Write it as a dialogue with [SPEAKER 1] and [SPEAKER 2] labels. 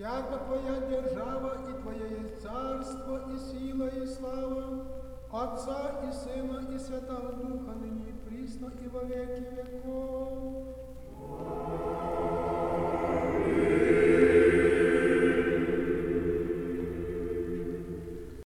[SPEAKER 1] яко Твоя держава и Твое есть царство, и сила, и слава, Отца и Сына, и Святого Духа, ныне и присно, и во веки веков.